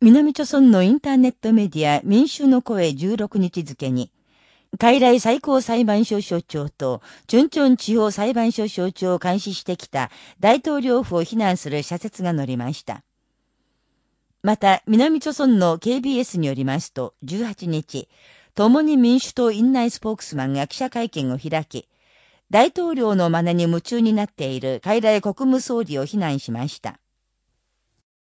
南朝村のインターネットメディア民衆の声16日付に、海来最高裁判所所長と、チュンチョン地方裁判所所長を監視してきた大統領府を非難する社説が載りました。また、南朝村の KBS によりますと、18日、共に民主党院内スポークスマンが記者会見を開き、大統領の真似に夢中になっている海来国務総理を非難しました。